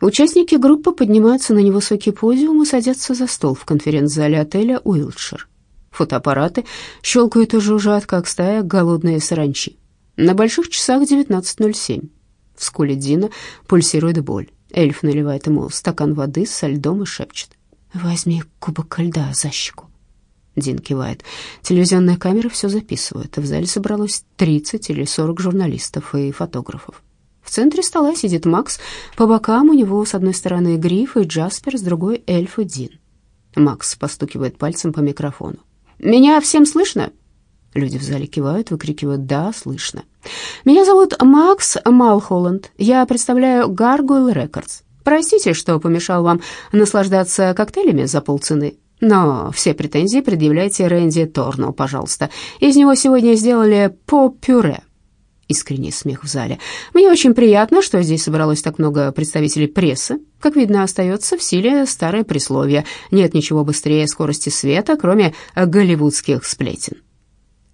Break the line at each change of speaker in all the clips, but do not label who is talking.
Участники группы поднимаются на невысокий подиум и садятся за стол в конференц-зале отеля «Уилтшир». Фотоаппараты щелкают и жужжат, как стая голодные саранчи. На больших часах 19.07. В скуле Дина пульсирует боль. Эльф наливает ему стакан воды со льдом и шепчет. «Возьми кубок льда за щеку». Дин кивает. Телевизионные камеры все записывают. В зале собралось 30 или 40 журналистов и фотографов. В центре стола сидит Макс, по бокам у него с одной стороны Гриф и Джаспер, с другой эльф и Дин. Макс постукивает пальцем по микрофону. «Меня всем слышно?» Люди в зале кивают, выкрикивают «Да, слышно». «Меня зовут Макс Малхолланд. Я представляю Gargoyle Records. Простите, что помешал вам наслаждаться коктейлями за полцены. Но все претензии предъявляйте Рэнди Торну, пожалуйста. Из него сегодня сделали по-пюре. Искренний смех в зале. Мне очень приятно, что здесь собралось так много представителей прессы. Как видно, остается в силе старое присловие. Нет ничего быстрее скорости света, кроме голливудских сплетен.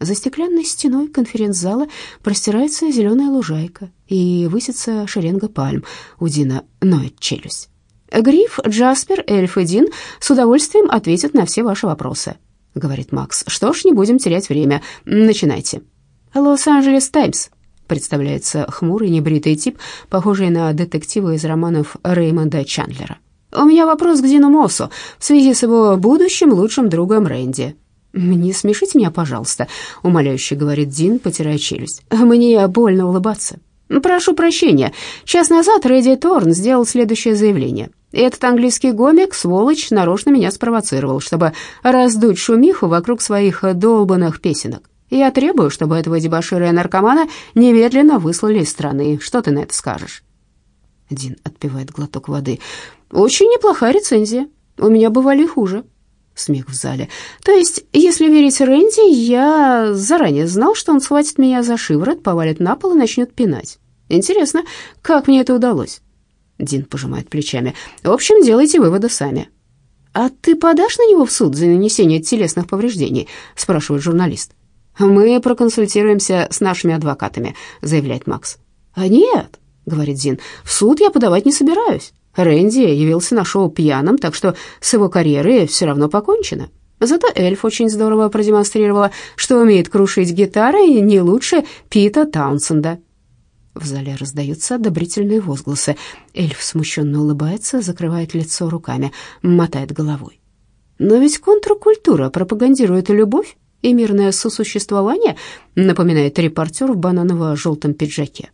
За стеклянной стеной конференц-зала простирается зеленая лужайка и высится шеренга пальм. У Дина ноет челюсть. Гриф, Джаспер, Эльф и Дин с удовольствием ответят на все ваши вопросы, говорит Макс. Что ж, не будем терять время. Начинайте. Лос-Анджелес Таймс, представляется хмурый небритый тип, похожий на детектива из романов Реймонда Чандлера. «У меня вопрос к Дину Моссу в связи с его будущим лучшим другом Рэнди». «Не смешите меня, пожалуйста», — умоляюще говорит Дин, потирая челюсть. «Мне больно улыбаться». «Прошу прощения. Час назад Рэдди Торн сделал следующее заявление. Этот английский гомик, сволочь, нарочно меня спровоцировал, чтобы раздуть шумиху вокруг своих долбанных песенок. Я требую, чтобы этого дебошира и наркомана немедленно выслали из страны. Что ты на это скажешь?» Дин отпивает глоток воды. «Очень неплохая рецензия. У меня бывали хуже». Смех в зале. «То есть, если верить Рэнди, я заранее знал, что он схватит меня за шиворот, повалит на пол и начнет пинать. Интересно, как мне это удалось?» Дин пожимает плечами. «В общем, делайте выводы сами». «А ты подашь на него в суд за нанесение телесных повреждений?» спрашивает журналист. «Мы проконсультируемся с нашими адвокатами», — заявляет Макс. «А нет», — говорит Зин, — «в суд я подавать не собираюсь. Рэнди явился на шоу пьяным, так что с его карьерой все равно покончено. Зато эльф очень здорово продемонстрировала, что умеет крушить гитарой не лучше Пита Таунсенда». В зале раздаются одобрительные возгласы. Эльф смущенно улыбается, закрывает лицо руками, мотает головой. «Но ведь контркультура пропагандирует любовь и мирное сосуществование, напоминает репортер в бананово-желтом пиджаке.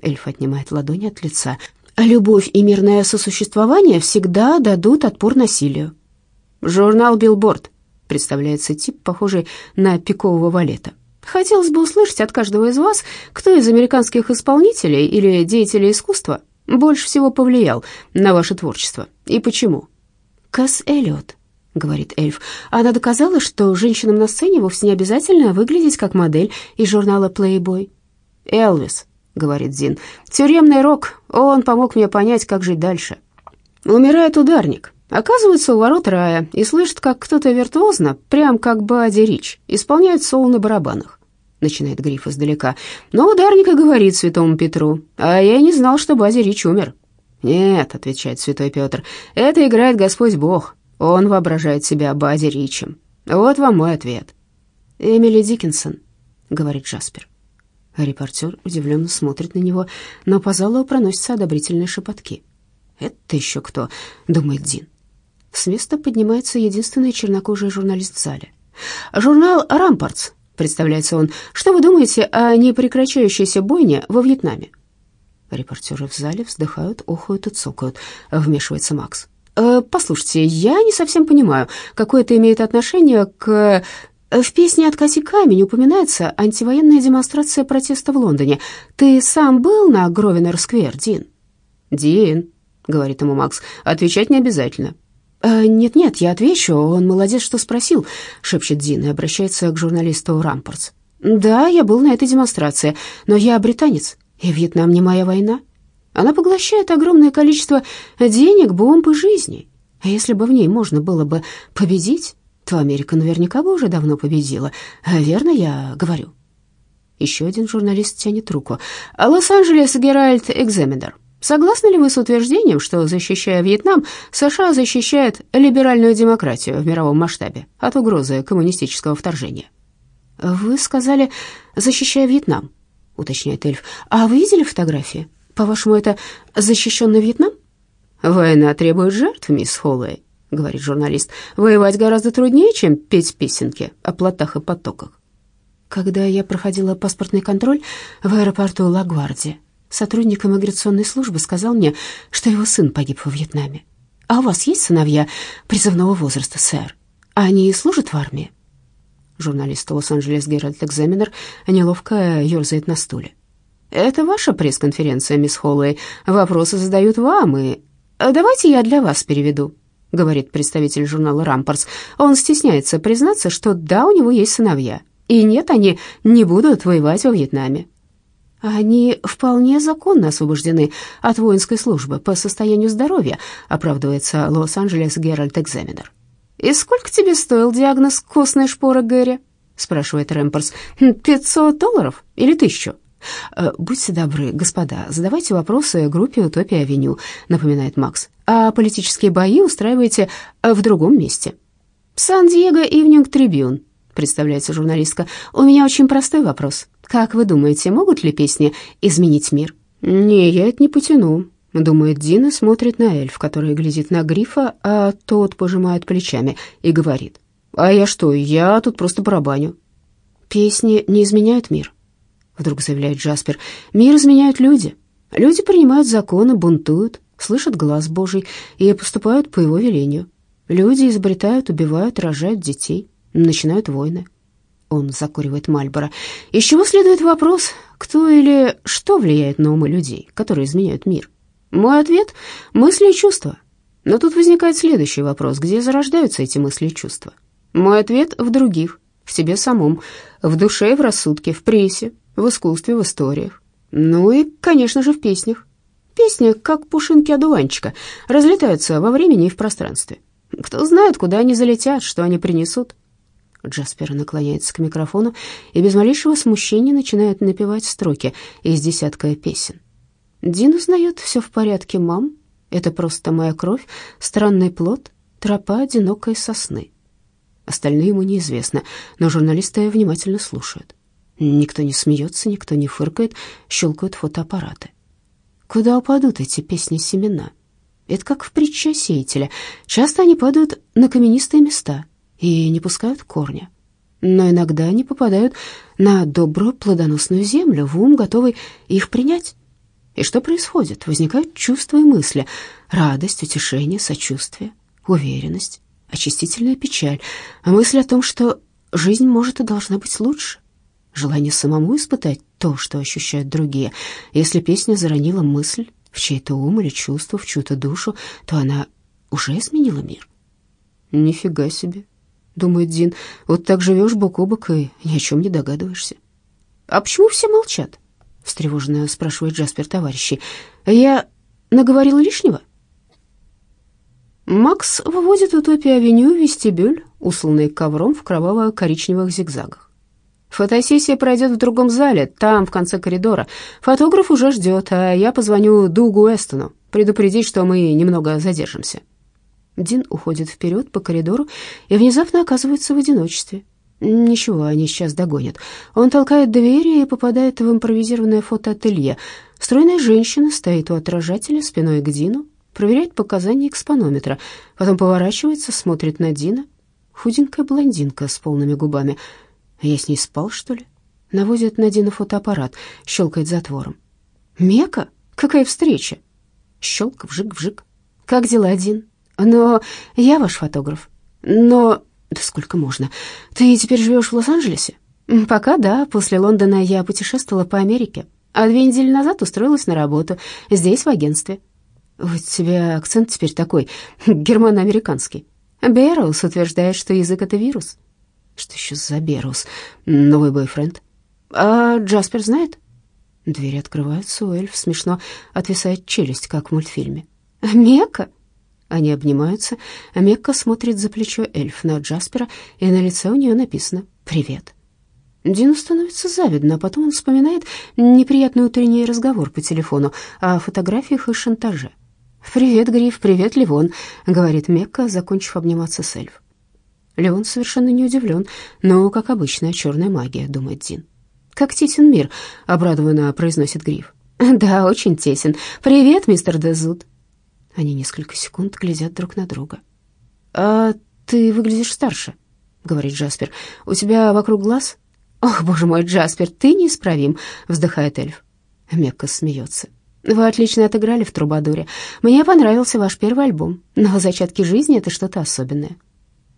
Эльф отнимает ладони от лица. Любовь и мирное сосуществование всегда дадут отпор насилию. Журнал «Billboard» представляется тип, похожий на пикового валета. Хотелось бы услышать от каждого из вас, кто из американских исполнителей или деятелей искусства больше всего повлиял на ваше творчество и почему. Касс Эллиот, — говорит эльф. Она доказала, что женщинам на сцене вовсе не обязательно выглядеть как модель из журнала Playboy. «Элвис», — говорит Зин, — «тюремный рок, он помог мне понять, как жить дальше». Умирает ударник, оказывается у ворот рая и слышит, как кто-то виртуозно, прям как Бади Рич, исполняет соло на барабанах. Начинает Гриф издалека. Но ударник и говорит святому Петру, «А я не знал, что Бади Рич умер». «Нет», — отвечает святой Петр, — «это играет Господь Бог». Он воображает себя Бади Ричем. Вот вам мой ответ. Эмили Диккенсон, говорит Джаспер. Репортер удивленно смотрит на него, но по залу проносятся одобрительные шепотки. «Это еще кто?» — думает Дин. С места поднимается единственный чернокожий журналист в зале. «Журнал «Рампартс», — представляется он. «Что вы думаете о непрекращающейся бойне во Вьетнаме?» Репортеры в зале вздыхают, охают и цокают. Вмешивается Макс. Э, «Послушайте, я не совсем понимаю, какое это имеет отношение к...» В песне «От коси камень» упоминается антивоенная демонстрация протеста в Лондоне. Ты сам был на Гровенер-сквер, Дин?» «Дин», — говорит ему Макс, — «отвечать не обязательно». «Э, «Нет-нет, я отвечу, он молодец, что спросил», — шепчет Дин и обращается к журналисту Рампортс. «Да, я был на этой демонстрации, но я британец, и Вьетнам не моя война». Она поглощает огромное количество денег, бомб и жизней. А если бы в ней можно было бы победить, то Америка наверняка бы уже давно победила. Верно я говорю?» Еще один журналист тянет руку. «Лос-Анджелес Геральт Экзаменер», Согласны ли вы с утверждением, что, защищая Вьетнам, США защищает либеральную демократию в мировом масштабе от угрозы коммунистического вторжения? Вы сказали, защищая Вьетнам, уточняет эльф. А вы видели фотографии? По-вашему, это защищенный Вьетнам? Война требует жертв, мисс Холлэй, говорит журналист. Воевать гораздо труднее, чем петь песенки о плотах и потоках. Когда я проходила паспортный контроль в аэропорту Лагвардия, Сотрудник иммиграционной службы сказал мне, что его сын погиб во Вьетнаме. А у вас есть сыновья призывного возраста, сэр? Они служат в армии? Журналист Лос-Анджелес Геральт Экзаменер неловко ерзает на стуле. «Это ваша пресс-конференция, мисс Холлэй. Вопросы задают вам, и...» «Давайте я для вас переведу», — говорит представитель журнала «Рампорс». Он стесняется признаться, что да, у него есть сыновья, и нет, они не будут воевать во Вьетнаме. Они вполне законно освобождены от воинской службы по состоянию здоровья, оправдывается Лос-Анджелес Геральт Экзаменер. «И сколько тебе стоил диагноз костной шпоры, Гэри?» спрашивает Рэмперс. «Пятьсот долларов или тысячу?» «Э, «Будьте добры, господа, задавайте вопросы группе «Утопия-авеню», напоминает Макс. «А политические бои устраивайте в другом месте». «Сан-Диего Ивнинг Трибюн», представляется журналистка. «У меня очень простой вопрос. Как вы думаете, могут ли песни изменить мир? Не, я это не потяну. Думает Дина, смотрит на эльф, который глядит на Грифа, а тот пожимает плечами и говорит. А я что, я тут просто барабаню. Песни не изменяют мир, вдруг заявляет Джаспер. Мир изменяют люди. Люди принимают законы, бунтуют, слышат глаз Божий и поступают по его велению. Люди изобретают, убивают, рожают детей, начинают войны. Он закуривает Мальборо. Из чего следует вопрос, кто или что влияет на умы людей, которые изменяют мир? Мой ответ — мысли и чувства. Но тут возникает следующий вопрос, где зарождаются эти мысли и чувства? Мой ответ — в других, в себе самом, в душе и в рассудке, в прессе, в искусстве, в историях. Ну и, конечно же, в песнях. Песни, как пушинки одуванчика, разлетаются во времени и в пространстве. Кто знает, куда они залетят, что они принесут. Джаспер наклоняется к микрофону и без малейшего смущения начинает напевать строки из десятка песен. Дин узнает «Все в порядке, мам», «Это просто моя кровь», «Странный плод», «Тропа одинокой сосны». Остальные ему неизвестно, но журналисты внимательно слушают. Никто не смеется, никто не фыркает, щелкают фотоаппараты. Куда упадут эти песни-семена? Это как в притче сеятеля. Часто они падают на каменистые места — и не пускают корня. Но иногда они попадают на добрую плодоносную землю, в ум, готовый их принять. И что происходит? Возникают чувства и мысли, радость, утешение, сочувствие, уверенность, очистительная печаль, мысль о том, что жизнь может и должна быть лучше, желание самому испытать то, что ощущают другие. Если песня заронила мысль в чей-то ум или чувство, в чью-то душу, то она уже изменила мир. Нифига себе, думает Дин. Вот так живешь бок о бок и ни о чем не догадываешься. А почему все молчат? встревоженно спрашивает Джаспер товарищей. Я наговорил лишнего? Макс выводит в вестибюль, усланный ковром в кроваво-коричневых зигзагах. Фотосессия пройдет в другом зале, там, в конце коридора. Фотограф уже ждет, а я позвоню Дугу Эстону, предупредить, что мы немного задержимся. Дин уходит вперед по коридору и внезапно оказывается в одиночестве. Ничего, они сейчас догонят. Он толкает двери и попадает в импровизированное фотоателье. Стройная женщина стоит у отражателя спиной к Дину, проверяет показания экспонометра, потом поворачивается, смотрит на Дина. Худенькая блондинка с полными губами. Я с ней спал, что ли? Наводит на Дина фотоаппарат, щелкает затвором. «Мека? Какая встреча?» Щелк, вжик-вжик. «Как дела, Дин?» Но я ваш фотограф. Но... Да сколько можно? Ты теперь живешь в Лос-Анджелесе? Пока да. После Лондона я путешествовала по Америке. А две недели назад устроилась на работу. Здесь, в агентстве. У тебя акцент теперь такой, германо-американский. Берроуз утверждает, что язык — это вирус. Что еще за Берроуз? Новый бойфренд. А Джаспер знает? Двери открываются, эльф смешно отвисает челюсть, как в мультфильме. «Мека?» Они обнимаются, а Мекка смотрит за плечо эльф на Джаспера, и на лице у нее написано «Привет». Дину становится завидно, а потом он вспоминает неприятный утренний разговор по телефону о фотографиях и шантаже. «Привет, Гриф, привет, Ливон», — говорит Мекка, закончив обниматься с эльф. Леон совершенно не удивлен, но, как обычная черная магия, думает Дин. «Как тесен мир», — обрадованно произносит Гриф. «Да, очень тесен. Привет, мистер Дезуд». Они несколько секунд глядят друг на друга. «А ты выглядишь старше», — говорит Джаспер. «У тебя вокруг глаз?» «Ох, боже мой, Джаспер, ты неисправим», — вздыхает эльф. Мекка смеется. «Вы отлично отыграли в Трубадуре. Мне понравился ваш первый альбом, но «Зачатки жизни» — это что-то особенное».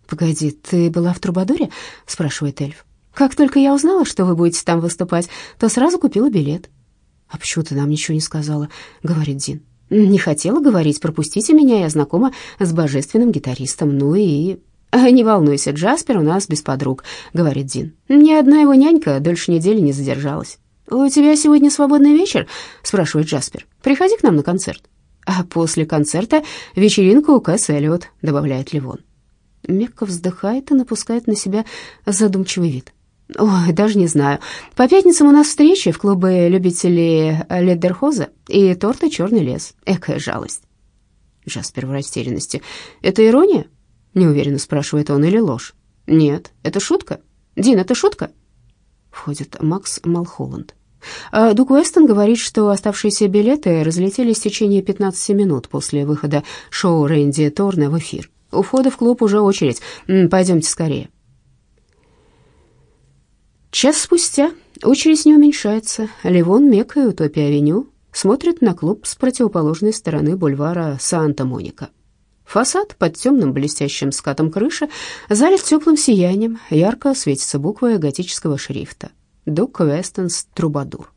«Погоди, ты была в Трубадуре?» — спрашивает эльф. «Как только я узнала, что вы будете там выступать, то сразу купила билет». «А почему ты нам ничего не сказала?» — говорит Дин. «Не хотела говорить, пропустите меня, я знакома с божественным гитаристом, ну и...» «Не волнуйся, Джаспер у нас без подруг», — говорит Дин. «Ни одна его нянька дольше недели не задержалась». «У тебя сегодня свободный вечер?» — спрашивает Джаспер. «Приходи к нам на концерт». «А после концерта вечеринка у Кэс Эллиот», — добавляет Ливон. Мекка вздыхает и напускает на себя задумчивый вид. «Ой, даже не знаю. По пятницам у нас встречи в клубе любителей Леддерхоза и торта «Черный лес». Экая жалость». Джаспер в растерянности. «Это ирония?» — неуверенно спрашивает он, или ложь. «Нет, это шутка. Дин, это шутка?» Входит Макс Малхолланд. А Дук Уэстон говорит, что оставшиеся билеты разлетелись в течение 15 минут после выхода шоу Рэнди Торна в эфир. У входа в клуб уже очередь. Пойдемте скорее. Час спустя очередь не уменьшается. Ливон, Мека и Утопия-авеню смотрят на клуб с противоположной стороны бульвара Санта-Моника. Фасад под темным блестящим скатом крыши залит теплым сиянием, ярко светятся буквы готического шрифта. Дук Вестенс Трубадур.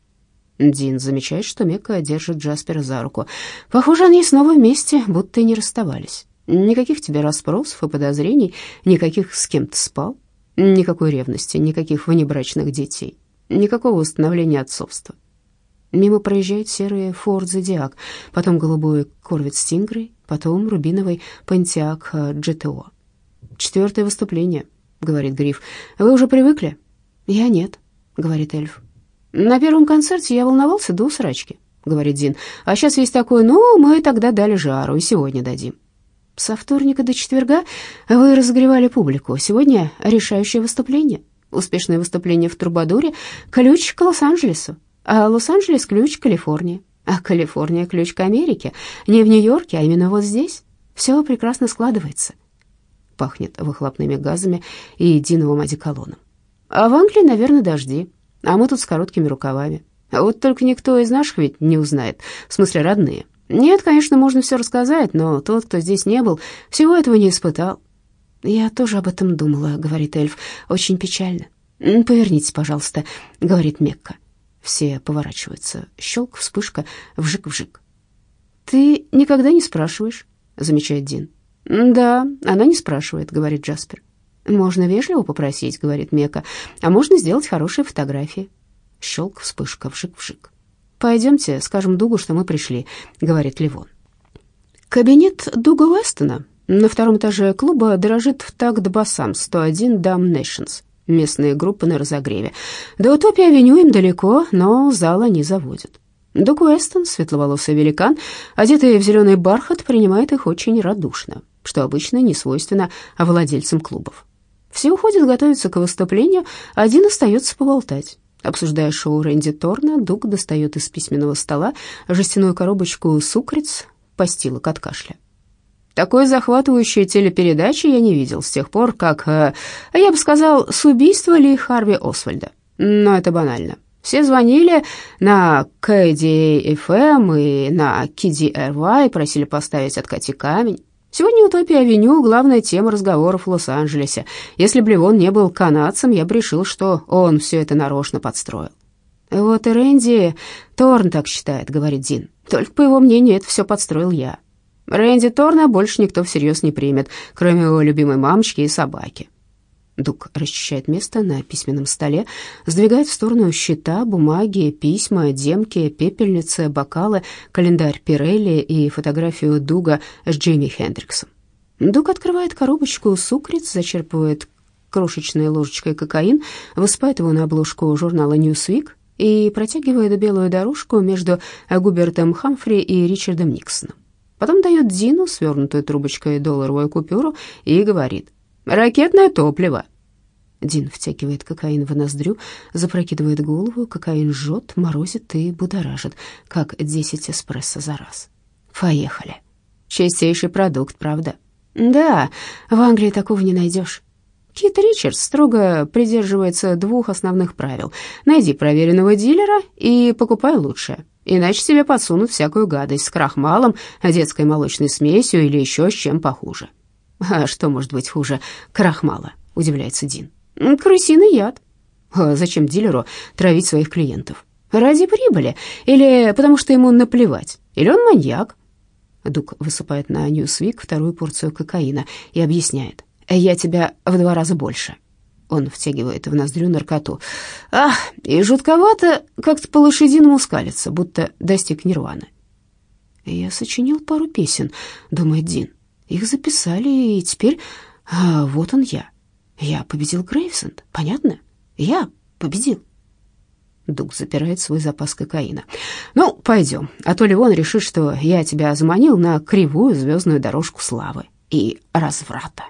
Дин замечает, что Мека держит Джаспера за руку. Похоже, они снова вместе, будто и не расставались. Никаких тебе расспросов и подозрений, никаких с кем то спал, никакой ревности, никаких внебрачных детей, никакого установления отцовства. Мимо проезжает серый Форд Зодиак, потом голубой Корвет Стингрей, потом рубиновый Пантиак GTO. «Четвертое выступление», — говорит Гриф. «Вы уже привыкли?» «Я нет», — говорит эльф. «На первом концерте я волновался до усрачки», — говорит Дин. «А сейчас есть такой, ну, мы тогда дали жару, и сегодня дадим». Со вторника до четверга вы разогревали публику. Сегодня решающее выступление. Успешное выступление в Трубадуре — ключ к Лос-Анджелесу, а Лос-Анджелес — ключ к Калифорнии, а Калифорния — ключ к Америке. Не в Нью-Йорке, а именно вот здесь. Все прекрасно складывается. Пахнет выхлопными газами и единовым одеколоном. А в Англии, наверное, дожди, а мы тут с короткими рукавами. Вот только никто из наших ведь не узнает, в смысле родные. Нет, конечно, можно все рассказать, но тот, кто здесь не был, всего этого не испытал. Я тоже об этом думала, говорит эльф, очень печально. Повернитесь, пожалуйста, говорит Мекка. Все поворачиваются. Щелк, вспышка, вжик-вжик. Ты никогда не спрашиваешь, замечает Дин. Да, она не спрашивает, говорит Джаспер. Можно вежливо попросить, говорит Мека, а можно сделать хорошие фотографии. Щелк, вспышка, вжик-вжик. «Пойдемте, скажем Дугу, что мы пришли», — говорит Ливон. Кабинет Дуга Уэстона на втором этаже клуба дорожит в такт басам 101 Damnations, местные группы на разогреве. До Утопии-авеню им далеко, но зала не заводят. Дуг Уэстон, светловолосый великан, одетый в зеленый бархат, принимает их очень радушно, что обычно не свойственно владельцам клубов. Все уходят готовиться к выступлению, один остается поболтать. Обсуждая шоу Рэнди Торна, Дуг достает из письменного стола жестяную коробочку сукриц, постилок от кашля. Такой захватывающей телепередачи я не видел с тех пор, как, э, я бы сказал, с убийства Ли Харви Освальда. Но это банально. Все звонили на KDFM и на KDRY, просили поставить «Откати камень». Сегодня Утопия-авеню — главная тема разговоров в Лос-Анджелесе. Если бы Ливон не был канадцем, я бы решил, что он все это нарочно подстроил. «Вот и Рэнди Торн так считает», — говорит Дин. «Только, по его мнению, это все подстроил я. Рэнди Торна больше никто всерьез не примет, кроме его любимой мамочки и собаки. Дук расчищает место на письменном столе, сдвигает в сторону счета, бумаги, письма, демки, пепельницы, бокалы, календарь Пирелли и фотографию Дуга с Джимми Хендриксом. Дуг открывает коробочку сукриц, зачерпывает крошечной ложечкой кокаин, высыпает его на обложку журнала «Ньюсвик» и протягивает белую дорожку между Губертом Хамфри и Ричардом Никсоном. Потом дает Дину свернутую трубочкой долларовую купюру и говорит «Ракетное топливо». Дин втягивает кокаин в ноздрю, запрокидывает голову, кокаин жжет, морозит и будоражит, как десять эспрессо за раз. Поехали. Чистейший продукт, правда? Да, в Англии такого не найдешь. Кит Ричардс строго придерживается двух основных правил. Найди проверенного дилера и покупай лучшее. Иначе тебе подсунут всякую гадость с крахмалом, детской молочной смесью или еще с чем похуже. А что может быть хуже крахмала, удивляется Дин. Крысиный яд. А зачем дилеру травить своих клиентов? Ради прибыли или потому что ему наплевать? Или он маньяк? Дук высыпает на Ньюсвик вторую порцию кокаина и объясняет. «Я тебя в два раза больше». Он втягивает в ноздрю наркоту. «Ах, и жутковато как-то по-лошадиному скалится, будто достиг нирваны». «Я сочинил пару песен», — думает Дин. «Их записали, и теперь... А, вот он я». Я победил Грейвсенд, понятно? Я победил. Дуг запирает свой запас кокаина. «Ну, пойдем, а то Ливон решит, что я тебя заманил на кривую звездную дорожку славы и разврата».